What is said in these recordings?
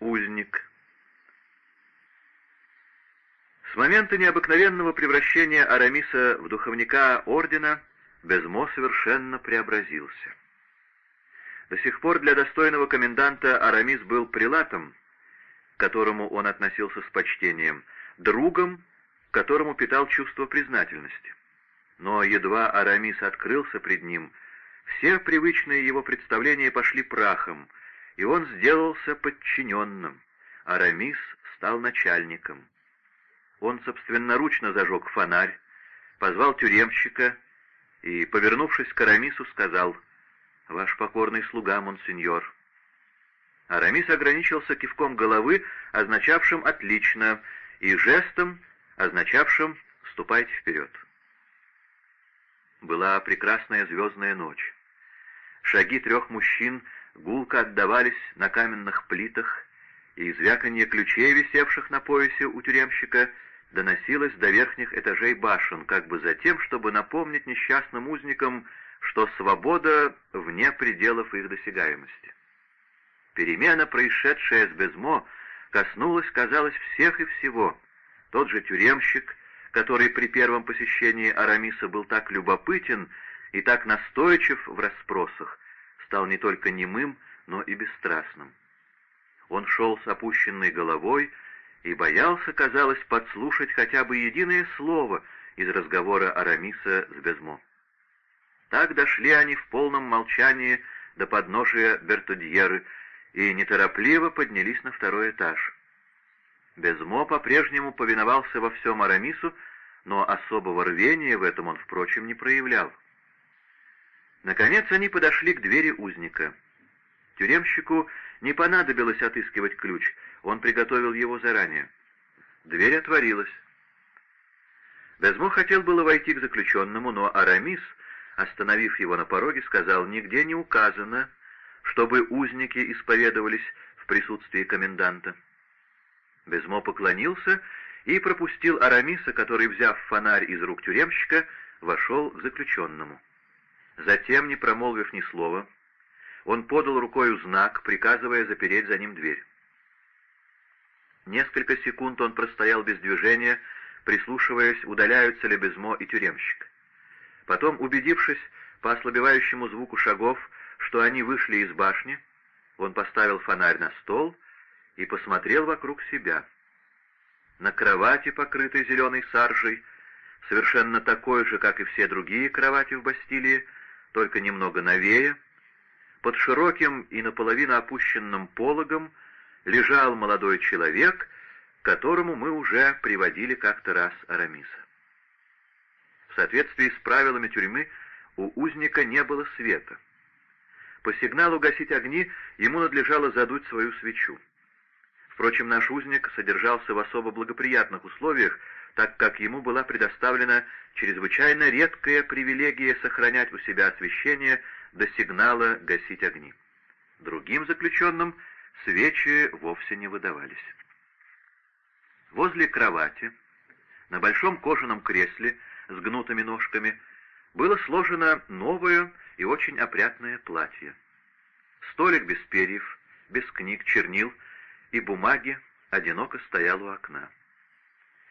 узник. С момента необыкновенного превращения Арамиса в духовника ордена Безмо совершенно преобразился. До сих пор для достойного коменданта Арамис был прилатом, к которому он относился с почтением, другом, к которому питал чувство признательности. Но едва Арамис открылся пред ним, все привычные его представления пошли прахом, и он сделался подчиненным. Арамис стал начальником. Он собственноручно зажег фонарь, позвал тюремщика и, повернувшись к Арамису, сказал «Ваш покорный слуга, монсеньор». Арамис ограничился кивком головы, означавшим «отлично», и жестом, означавшим «ступайте вперед». Была прекрасная звездная ночь. Шаги трех мужчин гулко отдавались на каменных плитах, и звяканье ключей, висевших на поясе у тюремщика, доносилось до верхних этажей башен, как бы за тем, чтобы напомнить несчастным узникам, что свобода вне пределов их досягаемости. Перемена, происшедшая с Безмо, коснулась, казалось, всех и всего. Тот же тюремщик, который при первом посещении Арамиса был так любопытен и так настойчив в расспросах, стал не только немым, но и бесстрастным. Он шел с опущенной головой и боялся, казалось, подслушать хотя бы единое слово из разговора Арамиса с Безмо. Так дошли они в полном молчании до подножия Бертудьеры и неторопливо поднялись на второй этаж. Безмо по-прежнему повиновался во всем Арамису, но особого рвения в этом он, впрочем, не проявлял. Наконец они подошли к двери узника. Тюремщику не понадобилось отыскивать ключ, он приготовил его заранее. Дверь отворилась. Безмо хотел было войти к заключенному, но Арамис, остановив его на пороге, сказал, «Нигде не указано, чтобы узники исповедовались в присутствии коменданта». Безмо поклонился и пропустил Арамиса, который, взяв фонарь из рук тюремщика, вошел к заключенному. Затем, не промолвив ни слова, он подал рукою знак, приказывая запереть за ним дверь. Несколько секунд он простоял без движения, прислушиваясь, удаляются ли Безмо и тюремщик. Потом, убедившись по ослабевающему звуку шагов, что они вышли из башни, он поставил фонарь на стол и посмотрел вокруг себя. На кровати, покрытой зеленой саржей, совершенно такой же, как и все другие кровати в Бастилии, только немного новее, под широким и наполовину опущенным пологом лежал молодой человек, которому мы уже приводили как-то раз Арамиса. В соответствии с правилами тюрьмы у узника не было света. По сигналу гасить огни ему надлежало задуть свою свечу. Впрочем, наш узник содержался в особо благоприятных условиях, так как ему была предоставлена чрезвычайно редкая привилегия сохранять у себя освещение до сигнала гасить огни. Другим заключенным свечи вовсе не выдавались. Возле кровати, на большом кожаном кресле с гнутыми ножками, было сложено новое и очень опрятное платье. Столик без перьев, без книг, чернил и бумаги одиноко стоял у окна.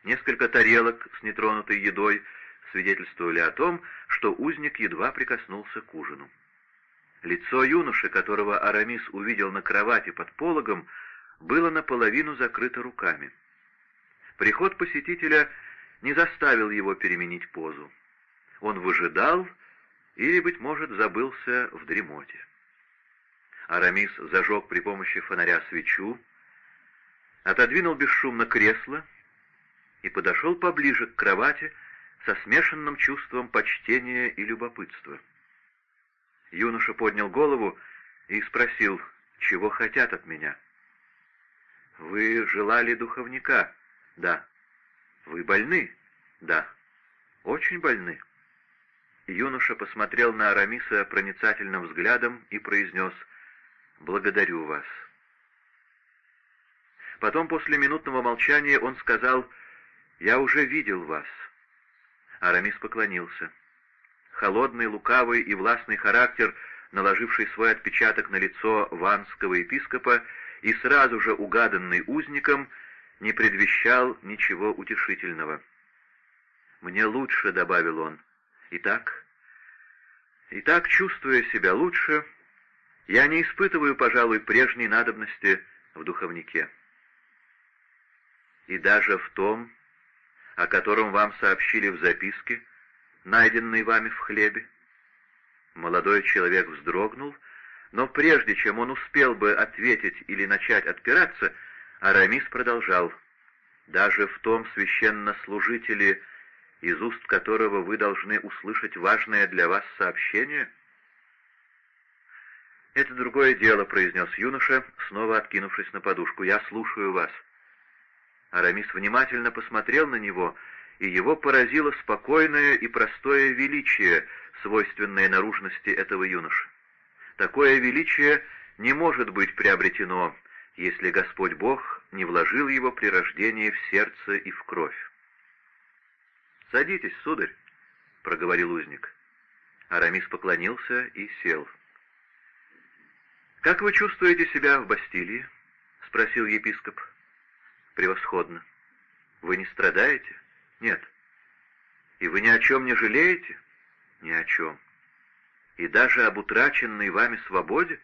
Несколько тарелок с нетронутой едой свидетельствовали о том, что узник едва прикоснулся к ужину. Лицо юноши, которого Арамис увидел на кровати под пологом, было наполовину закрыто руками. Приход посетителя не заставил его переменить позу. Он выжидал или, быть может, забылся в дремоте. Арамис зажег при помощи фонаря свечу, отодвинул бесшумно кресло и подошел поближе к кровати со смешанным чувством почтения и любопытства. Юноша поднял голову и спросил, чего хотят от меня. «Вы желали духовника?» «Да». «Вы больны?» «Да». «Очень больны?» Юноша посмотрел на Арамиса проницательным взглядом и произнес «Благодарю вас». Потом, после минутного молчания, он сказал «Я уже видел вас». Арамис поклонился. Холодный, лукавый и властный характер, наложивший свой отпечаток на лицо ванского епископа, и сразу же угаданный узником, не предвещал ничего утешительного. «Мне лучше», — добавил он. «Итак?» «Итак, чувствуя себя лучше, я не испытываю, пожалуй, прежней надобности в духовнике. И даже в том, о котором вам сообщили в записке, найденной вами в хлебе. Молодой человек вздрогнул, но прежде чем он успел бы ответить или начать отпираться, Арамис продолжал. «Даже в том священнослужителе, из уст которого вы должны услышать важное для вас сообщение?» «Это другое дело», — произнес юноша, снова откинувшись на подушку. «Я слушаю вас». Арамис внимательно посмотрел на него, и его поразило спокойное и простое величие, свойственное наружности этого юноши. Такое величие не может быть приобретено, если Господь Бог не вложил его при рождении в сердце и в кровь. «Садитесь, сударь», — проговорил узник. Арамис поклонился и сел. «Как вы чувствуете себя в Бастилии?» — спросил епископ. «Превосходно. Вы не страдаете?» «Нет». «И вы ни о чем не жалеете?» «Ни о чем». «И даже об утраченной вами свободе?»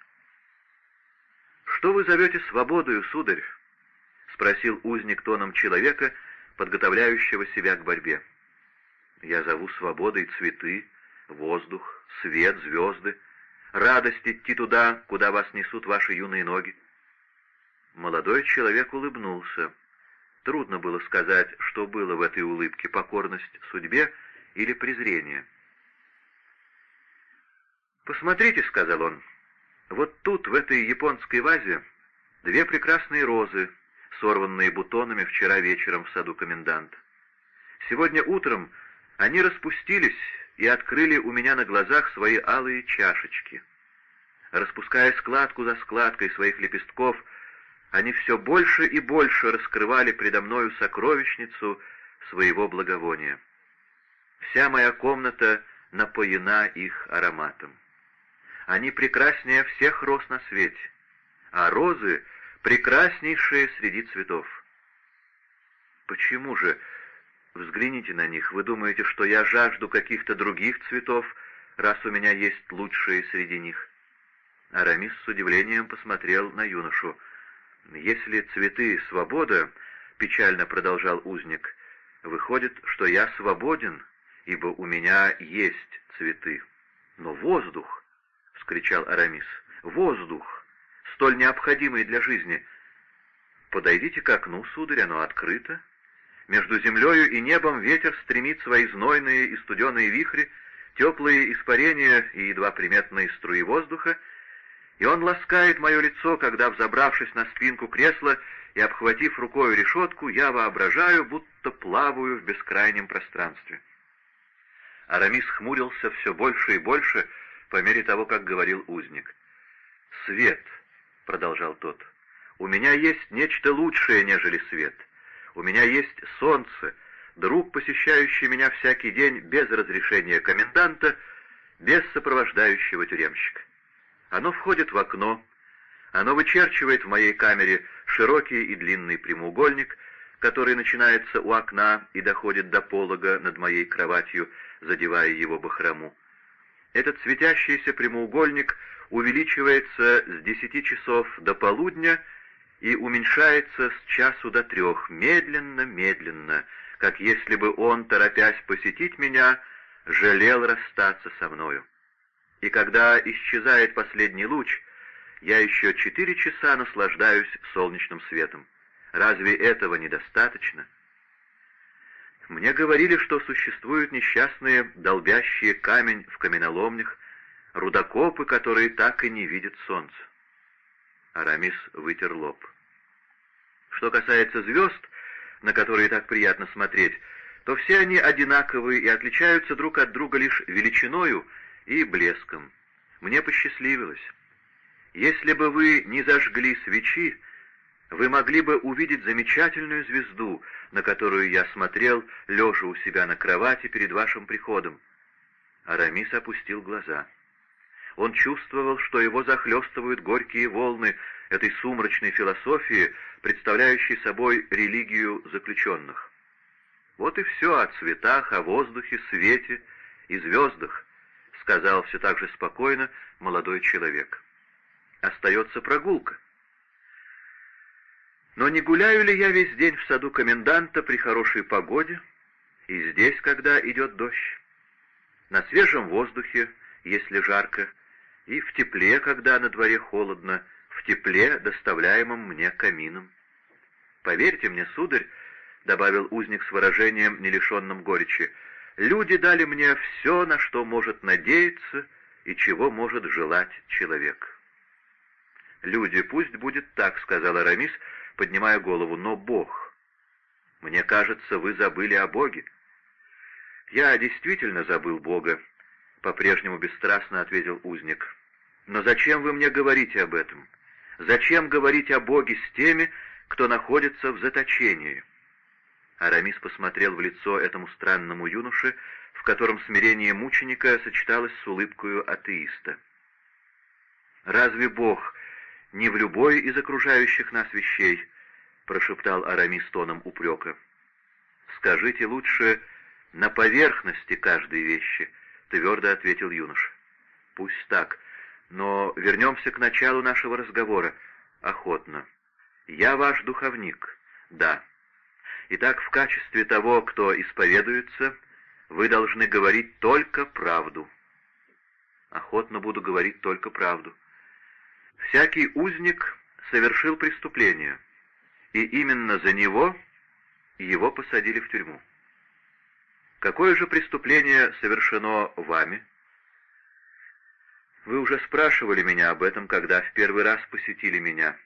«Что вы зовете свободою, сударь?» — спросил узник тоном человека, подготовляющего себя к борьбе. «Я зову свободой цветы, воздух, свет, звезды, радость идти туда, куда вас несут ваши юные ноги. Молодой человек улыбнулся. Трудно было сказать, что было в этой улыбке, покорность судьбе или презрение. «Посмотрите», — сказал он, — «вот тут, в этой японской вазе, две прекрасные розы, сорванные бутонами вчера вечером в саду комендант. Сегодня утром они распустились и открыли у меня на глазах свои алые чашечки. Распуская складку за складкой своих лепестков, они все больше и больше раскрывали предо мною сокровищницу своего благовония. Вся моя комната напоена их ароматом. Они прекраснее всех роз на свете, а розы — прекраснейшие среди цветов. Почему же Взгляните на них. Вы думаете, что я жажду каких-то других цветов, раз у меня есть лучшие среди них?» Арамис с удивлением посмотрел на юношу. «Если цветы — свобода, — печально продолжал узник, — выходит, что я свободен, ибо у меня есть цветы. Но воздух, — вскричал Арамис, — воздух, столь необходимый для жизни. Подойдите к окну, сударь, оно открыто, между землею и небом ветер стремит свои знойные и студеные вихри, теплые испарения и едва приметные струи воздуха, и он ласкает мое лицо, когда, взобравшись на спинку кресла и обхватив рукой решетку, я воображаю, будто плаваю в бескрайнем пространстве. Арамис хмурился все больше и больше по мере того, как говорил узник. «Свет», — продолжал тот, — «у меня есть нечто лучшее, нежели свет». У меня есть солнце, друг, посещающий меня всякий день без разрешения коменданта, без сопровождающего тюремщика. Оно входит в окно, оно вычерчивает в моей камере широкий и длинный прямоугольник, который начинается у окна и доходит до полога над моей кроватью, задевая его бахрому. Этот светящийся прямоугольник увеличивается с десяти часов до полудня — и уменьшается с часу до трех, медленно-медленно, как если бы он, торопясь посетить меня, жалел расстаться со мною. И когда исчезает последний луч, я еще четыре часа наслаждаюсь солнечным светом. Разве этого недостаточно? Мне говорили, что существуют несчастные, долбящие камень в каменоломнях, рудокопы, которые так и не видят солнца. Арамис вытер лоб. Что касается звезд, на которые так приятно смотреть, то все они одинаковые и отличаются друг от друга лишь величиною и блеском. Мне посчастливилось. Если бы вы не зажгли свечи, вы могли бы увидеть замечательную звезду, на которую я смотрел, лежа у себя на кровати перед вашим приходом. Арамис опустил глаза. Он чувствовал, что его захлестывают горькие волны, этой сумрачной философии, представляющей собой религию заключенных. Вот и все о цветах, о воздухе, свете и звездах, сказал все так же спокойно молодой человек. Остается прогулка. Но не гуляю ли я весь день в саду коменданта при хорошей погоде, и здесь, когда идет дождь? На свежем воздухе, если жарко, и в тепле, когда на дворе холодно, в тепле, доставляемом мне камином. Поверьте мне, сударь, — добавил узник с выражением, не лишенным горечи, — люди дали мне все, на что может надеяться и чего может желать человек. «Люди, пусть будет так», — сказал Арамис, поднимая голову, — «но Бог. Мне кажется, вы забыли о Боге». «Я действительно забыл Бога», — по-прежнему бесстрастно ответил узник. «Но зачем вы мне говорите об этом? Зачем говорить о Боге с теми, кто находится в заточении?» Арамис посмотрел в лицо этому странному юноше, в котором смирение мученика сочеталось с улыбкою атеиста. «Разве Бог не в любой из окружающих нас вещей?» — прошептал Арамис тоном упрека. «Скажите лучше, на поверхности каждой вещи», — твердо ответил юноша. «Пусть так, но вернемся к началу нашего разговора. Охотно. Я ваш духовник. Да. Итак, в качестве того, кто исповедуется, вы должны говорить только правду. Охотно буду говорить только правду. Всякий узник совершил преступление, и именно за него его посадили в тюрьму. Какое же преступление совершено вами? Вы уже спрашивали меня об этом, когда в первый раз посетили меня.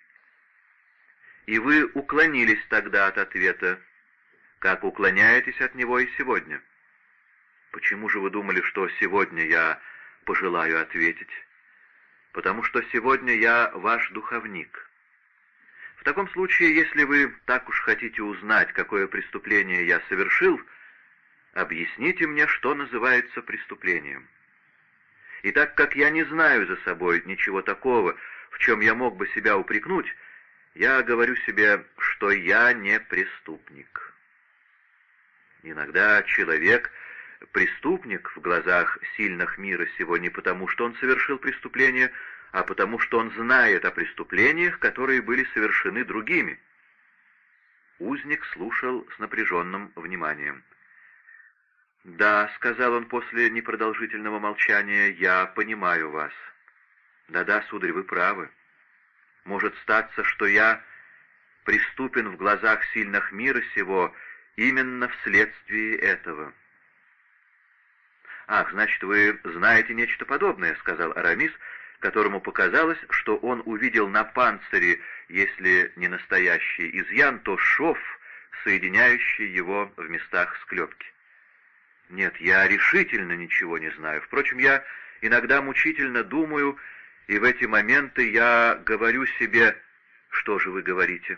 И вы уклонились тогда от ответа, как уклоняетесь от него и сегодня. Почему же вы думали, что сегодня я пожелаю ответить? Потому что сегодня я ваш духовник. В таком случае, если вы так уж хотите узнать, какое преступление я совершил, — Объясните мне, что называется преступлением. И так как я не знаю за собой ничего такого, в чем я мог бы себя упрекнуть, я говорю себе, что я не преступник. Иногда человек — преступник в глазах сильных мира сего не потому, что он совершил преступление, а потому, что он знает о преступлениях, которые были совершены другими. Узник слушал с напряженным вниманием. «Да», — сказал он после непродолжительного молчания, — «я понимаю вас». «Да-да, сударь, вы правы. Может статься, что я преступен в глазах сильных мира сего именно вследствие этого». «Ах, значит, вы знаете нечто подобное», — сказал Арамис, которому показалось, что он увидел на панцире, если не настоящий изъян, то шов, соединяющий его в местах склепки. Нет, я решительно ничего не знаю. Впрочем, я иногда мучительно думаю, и в эти моменты я говорю себе, что же вы говорите?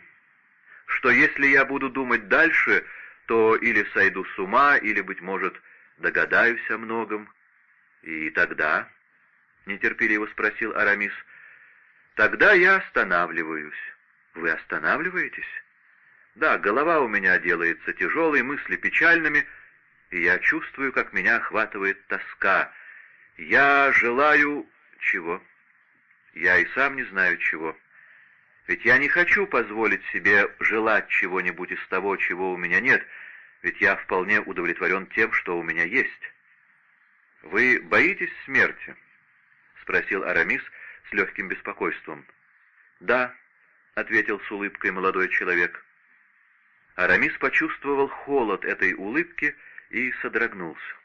Что если я буду думать дальше, то или сойду с ума, или, быть может, догадаюсь о многом. И тогда, — нетерпеливо спросил Арамис, — тогда я останавливаюсь. Вы останавливаетесь? Да, голова у меня делается тяжелой, мысли печальными — и я чувствую, как меня охватывает тоска. Я желаю... чего? Я и сам не знаю чего. Ведь я не хочу позволить себе желать чего-нибудь из того, чего у меня нет, ведь я вполне удовлетворен тем, что у меня есть. «Вы боитесь смерти?» — спросил Арамис с легким беспокойством. «Да», — ответил с улыбкой молодой человек. Арамис почувствовал холод этой улыбки и содрогнулся.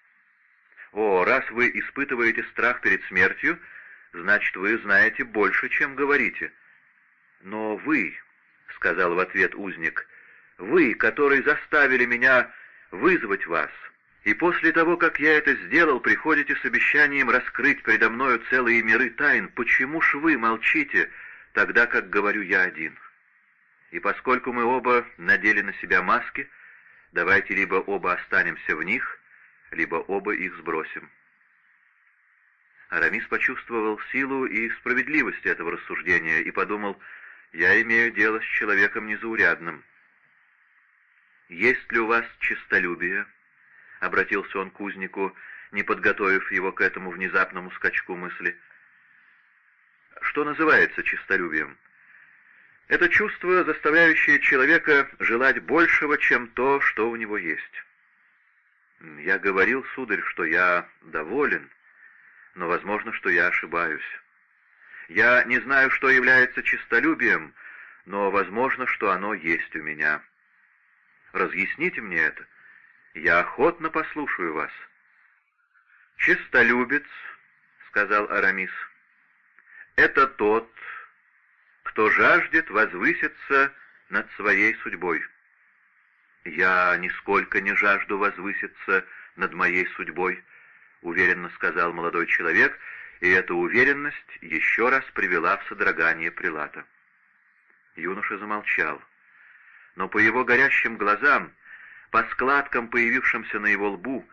«О, раз вы испытываете страх перед смертью, значит, вы знаете больше, чем говорите». «Но вы», — сказал в ответ узник, — «вы, который заставили меня вызвать вас, и после того, как я это сделал, приходите с обещанием раскрыть передо мною целые миры тайн, почему ж вы молчите, тогда как говорю я один?» И поскольку мы оба надели на себя маски, — Давайте либо оба останемся в них, либо оба их сбросим. Арамис почувствовал силу и справедливость этого рассуждения и подумал, Я имею дело с человеком незаурядным. «Есть ли у вас честолюбие?» — обратился он к узнику, не подготовив его к этому внезапному скачку мысли. «Что называется честолюбием?» Это чувство, заставляющее человека желать большего, чем то, что у него есть. Я говорил, сударь, что я доволен, но возможно, что я ошибаюсь. Я не знаю, что является честолюбием, но возможно, что оно есть у меня. Разъясните мне это. Я охотно послушаю вас. «Честолюбец», — сказал Арамис, — «это тот, кто жаждет возвыситься над своей судьбой. Я нисколько не жажду возвыситься над моей судьбой, — уверенно сказал молодой человек, и эта уверенность еще раз привела в содрогание Прилата. Юноша замолчал, но по его горящим глазам, по складкам, появившимся на его лбу,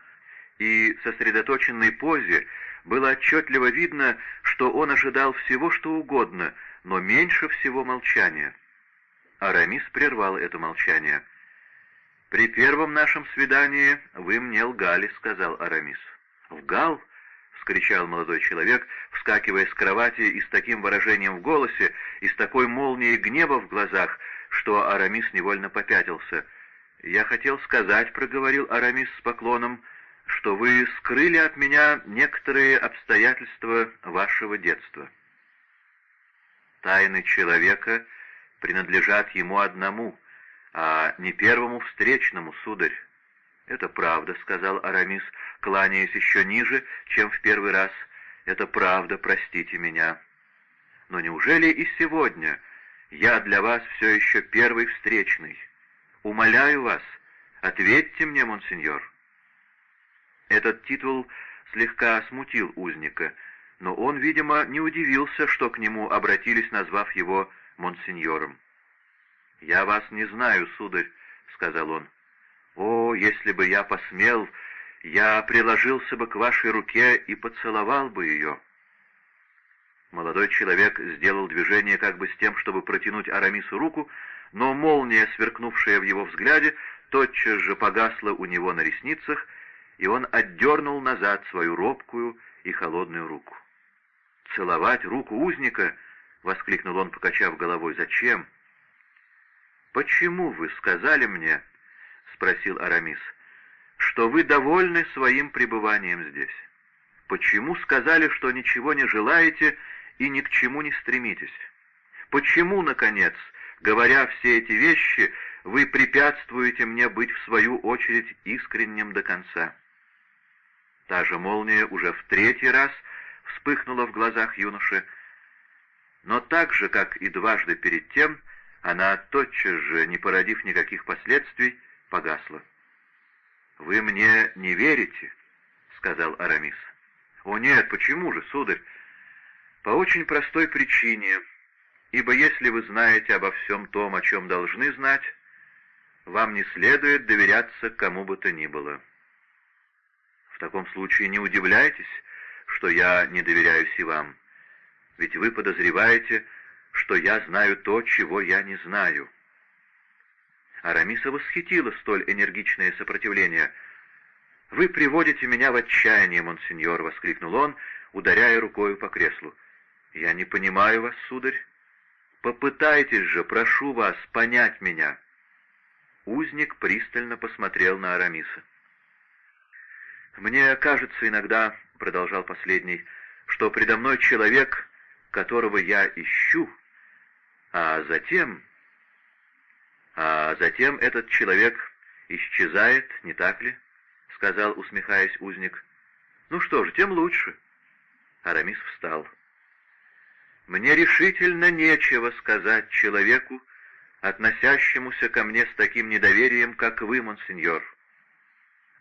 и сосредоточенной позе было отчетливо видно, что он ожидал всего, что угодно, но меньше всего молчания. Арамис прервал это молчание. «При первом нашем свидании вы мне лгали», — сказал Арамис. «Лгал?» — вскричал молодой человек, вскакивая с кровати и с таким выражением в голосе, и с такой молнией гнева в глазах, что Арамис невольно попятился. «Я хотел сказать», — проговорил Арамис с поклоном, — «что вы скрыли от меня некоторые обстоятельства вашего детства». Тайны человека принадлежат ему одному, а не первому встречному, сударь. «Это правда», — сказал Арамис, кланяясь еще ниже, чем в первый раз. «Это правда, простите меня. Но неужели и сегодня я для вас все еще первый встречный? Умоляю вас, ответьте мне, монсеньор». Этот титул слегка смутил узника, но он, видимо, не удивился, что к нему обратились, назвав его монсеньором. «Я вас не знаю, сударь», — сказал он. «О, если бы я посмел, я приложился бы к вашей руке и поцеловал бы ее». Молодой человек сделал движение как бы с тем, чтобы протянуть Арамису руку, но молния, сверкнувшая в его взгляде, тотчас же погасла у него на ресницах, и он отдернул назад свою робкую и холодную руку. «Целовать руку узника?» — воскликнул он, покачав головой. «Зачем?» «Почему вы сказали мне, — спросил Арамис, — что вы довольны своим пребыванием здесь? Почему сказали, что ничего не желаете и ни к чему не стремитесь? Почему, наконец, говоря все эти вещи, вы препятствуете мне быть в свою очередь искренним до конца?» Та же молния уже в третий раз вспыхнула в глазах юноши, но так же, как и дважды перед тем, она тотчас же, не породив никаких последствий, погасла. «Вы мне не верите?» — сказал Арамис. «О нет, почему же, сударь?» «По очень простой причине, ибо если вы знаете обо всем том, о чем должны знать, вам не следует доверяться кому бы то ни было». В таком случае не удивляйтесь, что я не доверяюсь и вам, ведь вы подозреваете, что я знаю то, чего я не знаю. Арамиса восхитило столь энергичное сопротивление. «Вы приводите меня в отчаяние, монсеньор!» — воскликнул он, ударяя рукою по креслу. «Я не понимаю вас, сударь. Попытайтесь же, прошу вас, понять меня». Узник пристально посмотрел на Арамиса. «Мне кажется иногда, — продолжал последний, — что предо мной человек, которого я ищу, а затем... А затем этот человек исчезает, не так ли? — сказал, усмехаясь узник. «Ну что же, тем лучше». Арамис встал. «Мне решительно нечего сказать человеку, относящемуся ко мне с таким недоверием, как вы, монсеньор.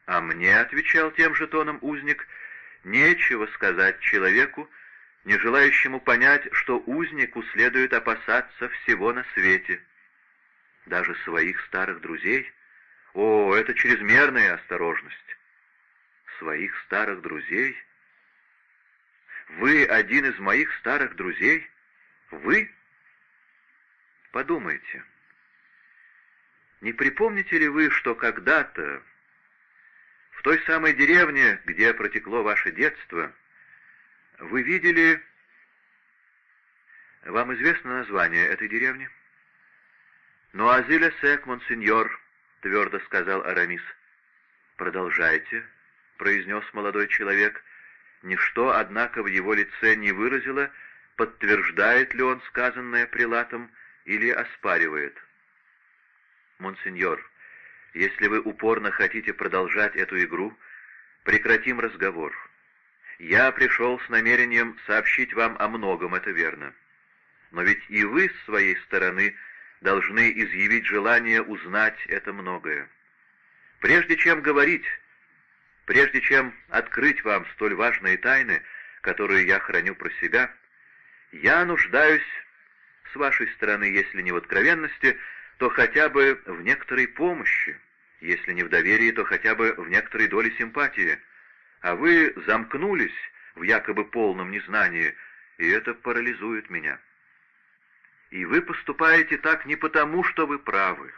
А мне, — отвечал тем же тоном узник, — нечего сказать человеку, не желающему понять, что узнику следует опасаться всего на свете. Даже своих старых друзей? О, это чрезмерная осторожность. Своих старых друзей? Вы один из моих старых друзей? Вы? Подумайте. Не припомните ли вы, что когда-то в той самой деревне, где протекло ваше детство, вы видели... Вам известно название этой деревни? «Ну, азиля сек, монсеньор», — твердо сказал Арамис. «Продолжайте», — произнес молодой человек. Ничто, однако, в его лице не выразило, подтверждает ли он сказанное прилатом или оспаривает. «Монсеньор, если вы упорно хотите продолжать эту игру, прекратим разговор. Я пришел с намерением сообщить вам о многом, это верно. Но ведь и вы, с своей стороны, — должны изъявить желание узнать это многое. Прежде чем говорить, прежде чем открыть вам столь важные тайны, которые я храню про себя, я нуждаюсь, с вашей стороны, если не в откровенности, то хотя бы в некоторой помощи, если не в доверии, то хотя бы в некоторой доле симпатии. А вы замкнулись в якобы полном незнании, и это парализует меня. И вы поступаете так не потому, что вы правы.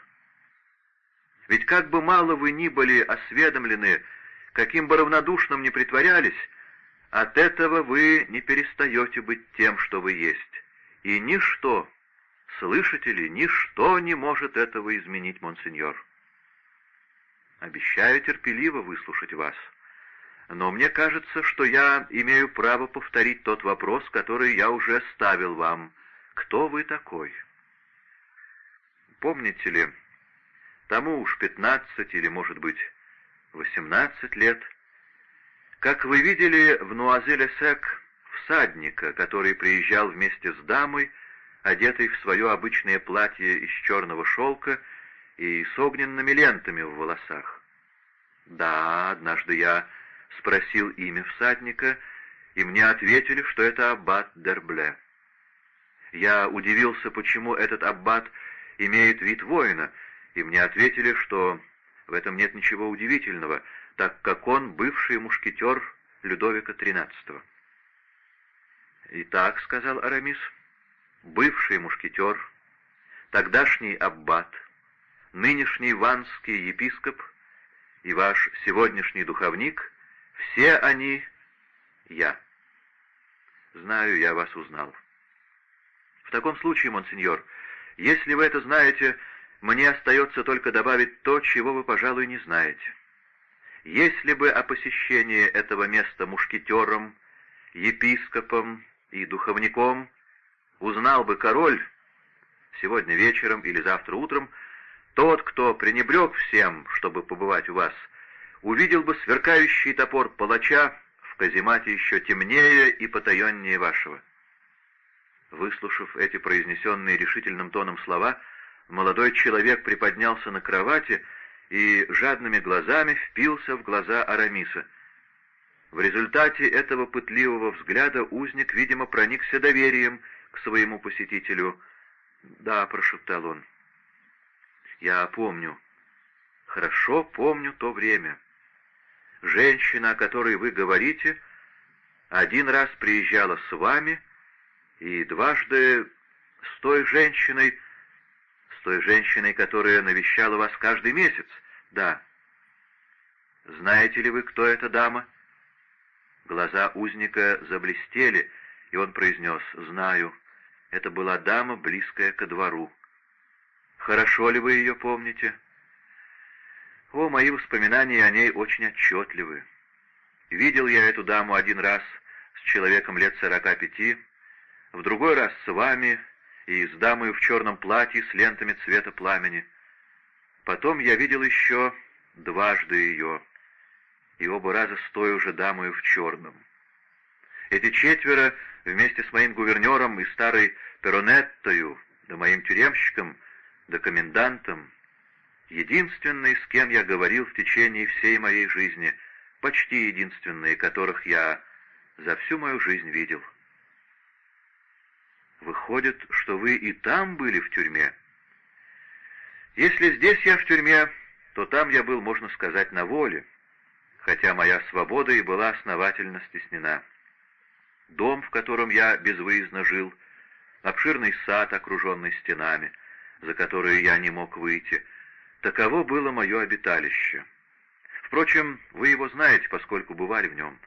Ведь как бы мало вы ни были осведомлены, каким бы равнодушным ни притворялись, от этого вы не перестаете быть тем, что вы есть. И ничто, слышите ли, ничто не может этого изменить, монсеньор. Обещаю терпеливо выслушать вас. Но мне кажется, что я имею право повторить тот вопрос, который я уже ставил вам — кто вы такой? Помните ли, тому уж пятнадцать или, может быть, восемнадцать лет, как вы видели в Нуазеле-Сек всадника, который приезжал вместе с дамой, одетой в свое обычное платье из черного шелка и с огненными лентами в волосах. Да, однажды я спросил имя всадника, и мне ответили, что это аббат Дербле. Я удивился, почему этот аббат имеет вид воина, и мне ответили, что в этом нет ничего удивительного, так как он бывший мушкетер Людовика XIII. «Итак», — сказал Арамис, — «бывший мушкетер, тогдашний аббат, нынешний ванский епископ и ваш сегодняшний духовник, все они я. Знаю, я вас узнал». Таком случае, монсеньор, если вы это знаете, мне остается только добавить то, чего вы, пожалуй, не знаете. Если бы о посещении этого места мушкетером, епископом и духовником узнал бы король сегодня вечером или завтра утром, тот, кто пренебрег всем, чтобы побывать у вас, увидел бы сверкающий топор палача в каземате еще темнее и потаеннее вашего. Выслушав эти произнесенные решительным тоном слова, молодой человек приподнялся на кровати и жадными глазами впился в глаза Арамиса. В результате этого пытливого взгляда узник, видимо, проникся доверием к своему посетителю. «Да», — прошептал он, — «я помню, хорошо помню то время. Женщина, о которой вы говорите, один раз приезжала с вами, — и дважды с той женщиной, с той женщиной, которая навещала вас каждый месяц, да. Знаете ли вы, кто эта дама? Глаза узника заблестели, и он произнес «Знаю, это была дама, близкая ко двору». «Хорошо ли вы ее помните?» «О, мои воспоминания о ней очень отчетливы. Видел я эту даму один раз с человеком лет сорока пяти, в другой раз с вами и с дамой в черном платье с лентами цвета пламени. Потом я видел еще дважды ее, и оба раза с той уже дамою в черном. Эти четверо вместе с моим гувернером и старой Перонеттою, да моим тюремщиком, да комендантом, единственные, с кем я говорил в течение всей моей жизни, почти единственные, которых я за всю мою жизнь видел. Выходит, что вы и там были в тюрьме? Если здесь я в тюрьме, то там я был, можно сказать, на воле, хотя моя свобода и была основательно стеснена. Дом, в котором я безвыездно жил, обширный сад, окруженный стенами, за которые я не мог выйти. Таково было мое обиталище. Впрочем, вы его знаете, поскольку бывали в нем.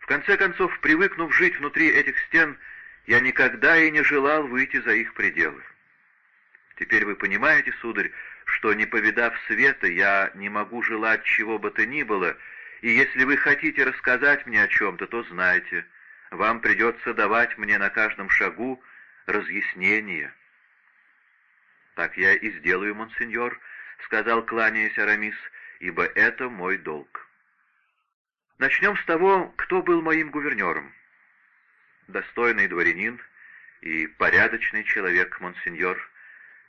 В конце концов, привыкнув жить внутри этих стен, я никогда и не желал выйти за их пределы. Теперь вы понимаете, сударь, что, не повидав света, я не могу желать чего бы то ни было, и если вы хотите рассказать мне о чем-то, то знайте, вам придется давать мне на каждом шагу разъяснение. «Так я и сделаю, монсеньор», — сказал, кланяясь Арамис, — «ибо это мой долг». Начнем с того, кто был моим гувернером. Достойный дворянин и порядочный человек, монсеньор,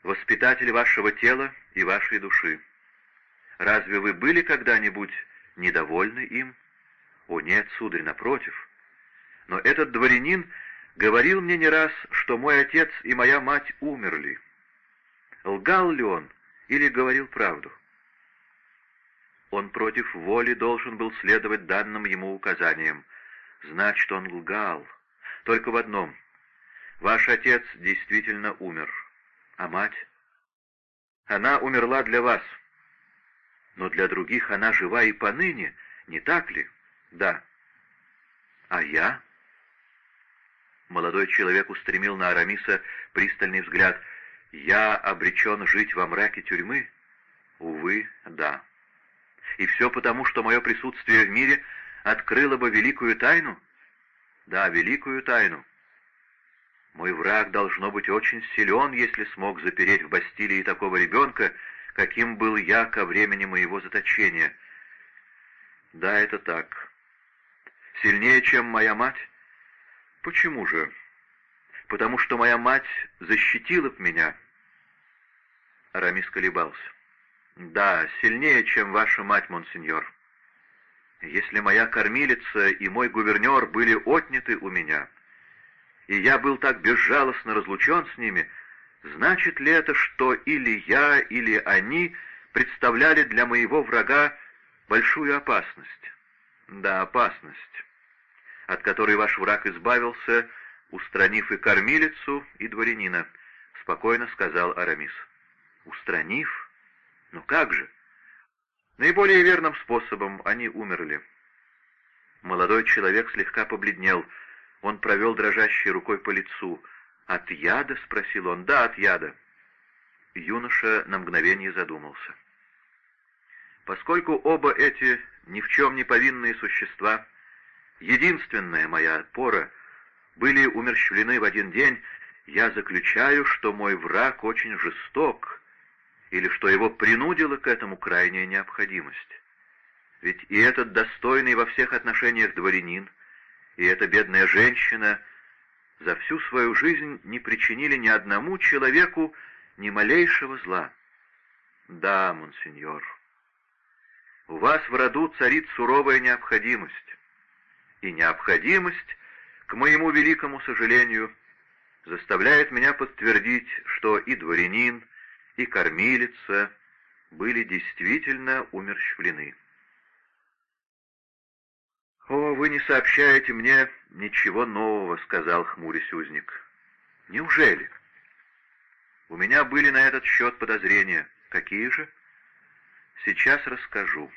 воспитатель вашего тела и вашей души. Разве вы были когда-нибудь недовольны им? О нет, сударь, напротив. Но этот дворянин говорил мне не раз, что мой отец и моя мать умерли. Лгал ли он или говорил правду? Он против воли должен был следовать данным ему указаниям. Значит, он лгал. Только в одном. Ваш отец действительно умер. А мать? Она умерла для вас. Но для других она жива и поныне, не так ли? Да. А я? Молодой человек устремил на Арамиса пристальный взгляд. «Я обречен жить во мраке тюрьмы?» «Увы, да. И все потому, что мое присутствие в мире открыло бы великую тайну?» «Да, великую тайну. Мой враг должно быть очень силен, если смог запереть в Бастилии такого ребенка, каким был я ко времени моего заточения. Да, это так. Сильнее, чем моя мать?» «Почему же?» «Потому что моя мать защитила б меня». Арамис колебался. «Да, сильнее, чем ваша мать, монсеньор. Если моя кормилица и мой гувернер были отняты у меня, и я был так безжалостно разлучен с ними, значит ли это, что или я, или они представляли для моего врага большую опасность? Да, опасность от которой ваш враг избавился, устранив и кормилицу, и дворянина», — спокойно сказал Арамис. «Устранив? Ну как же?» «Наиболее верным способом они умерли». Молодой человек слегка побледнел. Он провел дрожащей рукой по лицу. «От яда?» — спросил он. «Да, от яда». Юноша на мгновение задумался. Поскольку оба эти ни в чем не повинные существа единственная моя опора, были умерщвлены в один день, я заключаю, что мой враг очень жесток, или что его принудила к этому крайняя необходимость. Ведь и этот достойный во всех отношениях дворянин, и эта бедная женщина за всю свою жизнь не причинили ни одному человеку ни малейшего зла. Да, монсеньор, у вас в роду царит суровая необходимость и необходимость, к моему великому сожалению, заставляет меня подтвердить, что и дворянин, и кормилица были действительно умерщвлены. «О, вы не сообщаете мне ничего нового», — сказал хмурясь узник. «Неужели?» «У меня были на этот счет подозрения. Какие же?» «Сейчас расскажу».